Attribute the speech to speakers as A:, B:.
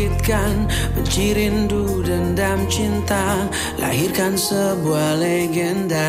A: menyakitkan Benci rindu dendam cinta Lahirkan sebuah legenda.